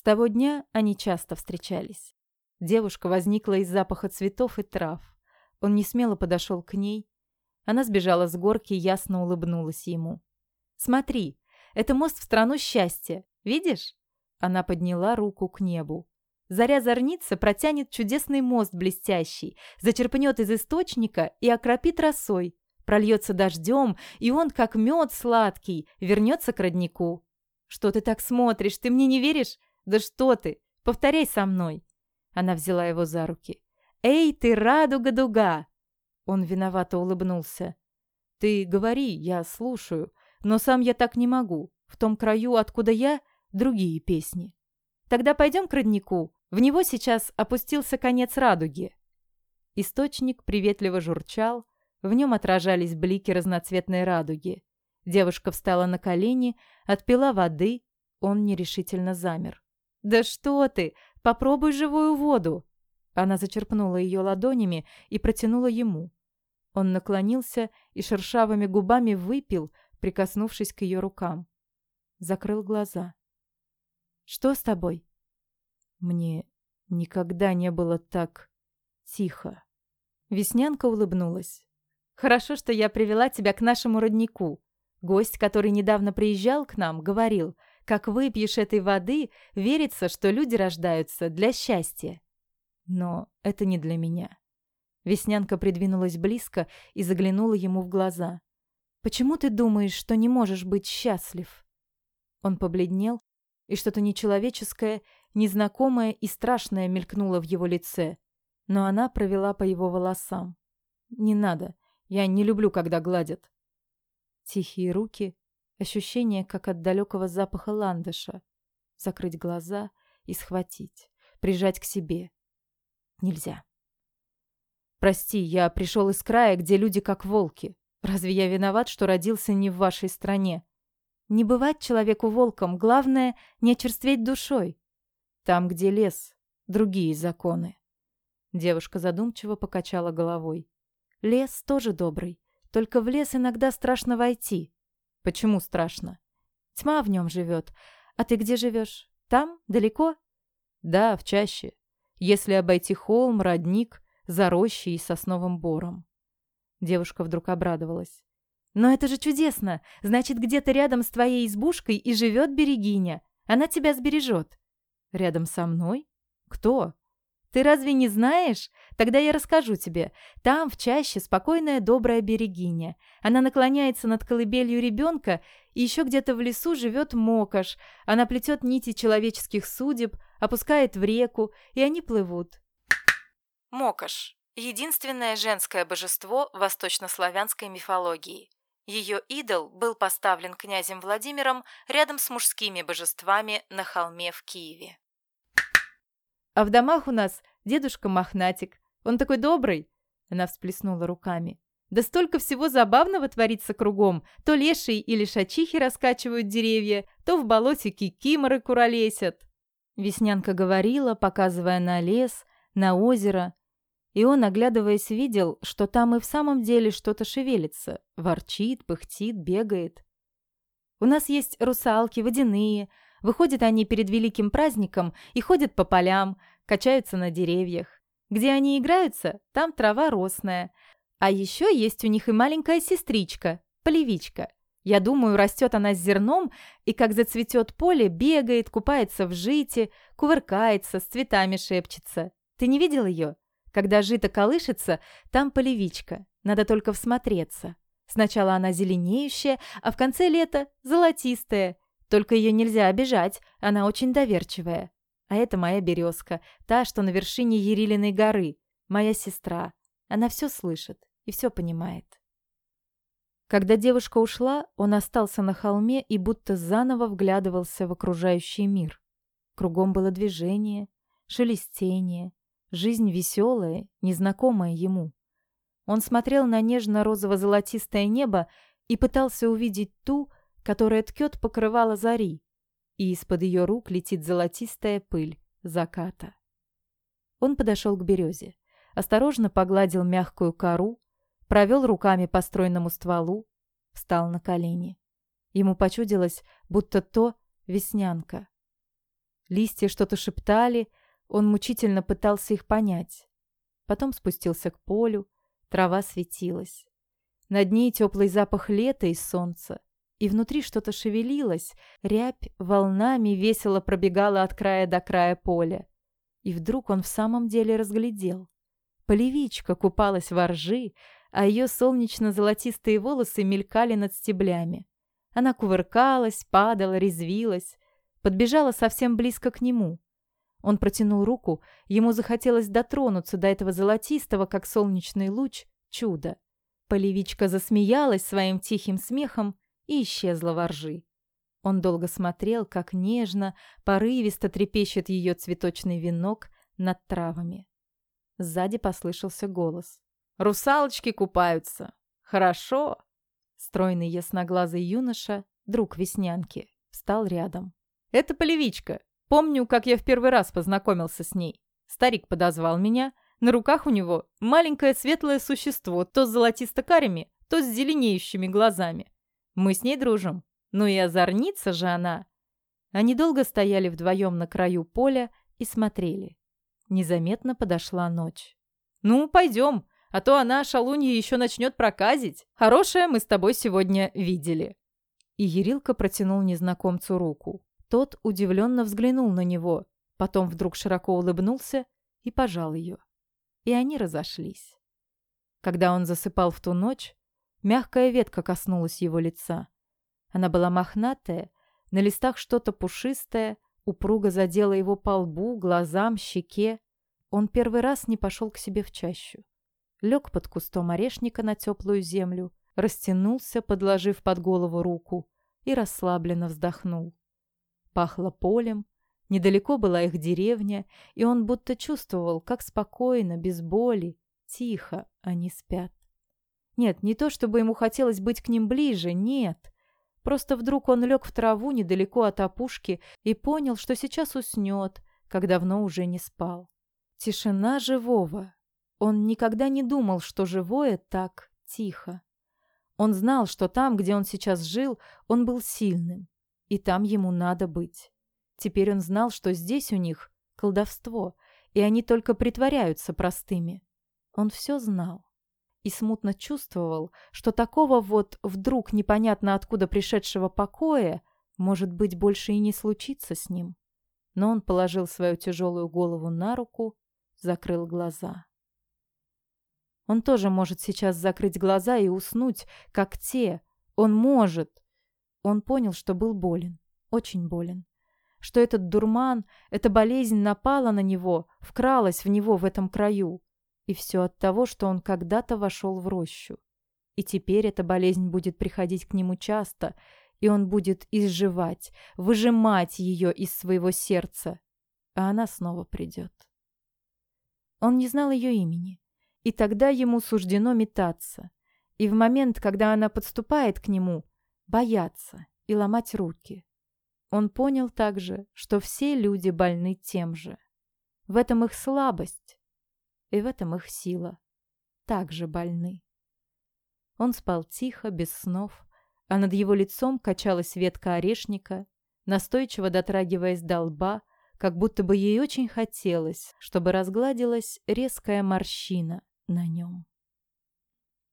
С того дня они часто встречались. Девушка возникла из запаха цветов и трав. Он не смело подошел к ней. Она сбежала с горки и ясно улыбнулась ему. «Смотри, это мост в страну счастья. Видишь?» Она подняла руку к небу. Заря зарница протянет чудесный мост блестящий, зачерпнет из источника и окропит росой. Прольется дождем, и он, как мед сладкий, вернется к роднику. «Что ты так смотришь? Ты мне не веришь? «Да что ты! Повторяй со мной!» Она взяла его за руки. «Эй, ты радуга-дуга!» Он виновато улыбнулся. «Ты говори, я слушаю, но сам я так не могу. В том краю, откуда я, другие песни. Тогда пойдем к роднику. В него сейчас опустился конец радуги». Источник приветливо журчал, в нем отражались блики разноцветной радуги. Девушка встала на колени, отпила воды, он нерешительно замер. «Да что ты! Попробуй живую воду!» Она зачерпнула ее ладонями и протянула ему. Он наклонился и шершавыми губами выпил, прикоснувшись к ее рукам. Закрыл глаза. «Что с тобой?» «Мне никогда не было так тихо». Веснянка улыбнулась. «Хорошо, что я привела тебя к нашему роднику. Гость, который недавно приезжал к нам, говорил – как выпьешь этой воды, верится, что люди рождаются для счастья. Но это не для меня. Веснянка придвинулась близко и заглянула ему в глаза. «Почему ты думаешь, что не можешь быть счастлив?» Он побледнел, и что-то нечеловеческое, незнакомое и страшное мелькнуло в его лице. Но она провела по его волосам. «Не надо. Я не люблю, когда гладят». Тихие руки Ощущение, как от далекого запаха ландыша. Закрыть глаза и схватить, прижать к себе. Нельзя. «Прости, я пришел из края, где люди как волки. Разве я виноват, что родился не в вашей стране?» «Не бывать человеку волком, главное, не очерстветь душой. Там, где лес, другие законы». Девушка задумчиво покачала головой. «Лес тоже добрый, только в лес иногда страшно войти. Почему страшно? Тьма в нем живет. А ты где живешь? Там? Далеко? Да, в чаще. Если обойти холм, родник, за рощей и сосновым бором. Девушка вдруг обрадовалась. «Но это же чудесно! Значит, где-то рядом с твоей избушкой и живет берегиня. Она тебя сбережет». «Рядом со мной? Кто?» Ты разве не знаешь? Тогда я расскажу тебе. Там в чаще спокойная добрая берегиня. Она наклоняется над колыбелью ребенка, и еще где-то в лесу живет мокаш. Она плетет нити человеческих судеб, опускает в реку, и они плывут. Мокаш – единственное женское божество восточнославянской мифологии. Ее идол был поставлен князем Владимиром рядом с мужскими божествами на холме в Киеве. А в домах у нас дедушка Мохнатик. Он такой добрый!» Она всплеснула руками. «Да столько всего забавного творится кругом. То леший или шачихи раскачивают деревья, то в болоте киморы куролесят». Веснянка говорила, показывая на лес, на озеро. И он, оглядываясь, видел, что там и в самом деле что-то шевелится. Ворчит, пыхтит, бегает. «У нас есть русалки, водяные, Выходят они перед великим праздником и ходят по полям, качаются на деревьях. Где они играются, там трава росная. А еще есть у них и маленькая сестричка, полевичка. Я думаю, растет она с зерном, и как зацветет поле, бегает, купается в жите, кувыркается, с цветами шепчется. Ты не видел ее? Когда жито колышется, там полевичка. Надо только всмотреться. Сначала она зеленеющая, а в конце лета золотистая. Только ее нельзя обижать, она очень доверчивая. А это моя березка, та, что на вершине Ерилиной горы, моя сестра. Она все слышит и все понимает. Когда девушка ушла, он остался на холме и будто заново вглядывался в окружающий мир. Кругом было движение, шелестение, жизнь веселая, незнакомая ему. Он смотрел на нежно-розово-золотистое небо и пытался увидеть ту, которая ткет покрывало зари, и из-под ее рук летит золотистая пыль заката. Он подошел к березе, осторожно погладил мягкую кору, провел руками по стройному стволу, встал на колени. Ему почудилось, будто то веснянка. Листья что-то шептали, он мучительно пытался их понять. Потом спустился к полю, трава светилась. Над ней теплый запах лета и солнца и внутри что-то шевелилось, рябь волнами весело пробегала от края до края поля. И вдруг он в самом деле разглядел. Полевичка купалась во ржи, а ее солнечно-золотистые волосы мелькали над стеблями. Она кувыркалась, падала, резвилась, подбежала совсем близко к нему. Он протянул руку, ему захотелось дотронуться до этого золотистого, как солнечный луч, чуда. Полевичка засмеялась своим тихим смехом и исчезла во ржи. Он долго смотрел, как нежно, порывисто трепещет ее цветочный венок над травами. Сзади послышался голос. «Русалочки купаются! Хорошо!» Стройный ясноглазый юноша, друг Веснянки, встал рядом. «Это полевичка. Помню, как я в первый раз познакомился с ней. Старик подозвал меня. На руках у него маленькое светлое существо, то с золотисто-карими, то с зеленеющими глазами. Мы с ней дружим. Ну и озорница же она. Они долго стояли вдвоем на краю поля и смотрели. Незаметно подошла ночь. «Ну, пойдем, а то она, шалунья, еще начнет проказить. Хорошее мы с тобой сегодня видели». И Ерилка протянул незнакомцу руку. Тот удивленно взглянул на него, потом вдруг широко улыбнулся и пожал ее. И они разошлись. Когда он засыпал в ту ночь, Мягкая ветка коснулась его лица. Она была мохнатая, на листах что-то пушистое, упруго задела его по лбу, глазам, щеке. Он первый раз не пошел к себе в чащу. Лег под кустом орешника на теплую землю, растянулся, подложив под голову руку, и расслабленно вздохнул. Пахло полем, недалеко была их деревня, и он будто чувствовал, как спокойно, без боли, тихо они спят. Нет, не то чтобы ему хотелось быть к ним ближе, нет. Просто вдруг он лег в траву недалеко от опушки и понял, что сейчас уснет, как давно уже не спал. Тишина живого. Он никогда не думал, что живое так тихо. Он знал, что там, где он сейчас жил, он был сильным, и там ему надо быть. Теперь он знал, что здесь у них колдовство, и они только притворяются простыми. Он все знал и смутно чувствовал, что такого вот вдруг непонятно откуда пришедшего покоя, может быть, больше и не случится с ним. Но он положил свою тяжелую голову на руку, закрыл глаза. Он тоже может сейчас закрыть глаза и уснуть, как те. Он может. Он понял, что был болен, очень болен. Что этот дурман, эта болезнь напала на него, вкралась в него в этом краю и все от того, что он когда-то вошел в рощу. И теперь эта болезнь будет приходить к нему часто, и он будет изживать, выжимать ее из своего сердца. А она снова придет. Он не знал ее имени. И тогда ему суждено метаться. И в момент, когда она подступает к нему, бояться и ломать руки. Он понял также, что все люди больны тем же. В этом их слабость, и в этом их сила. Также больны. Он спал тихо, без снов, а над его лицом качалась ветка орешника, настойчиво дотрагиваясь до лба, как будто бы ей очень хотелось, чтобы разгладилась резкая морщина на нем.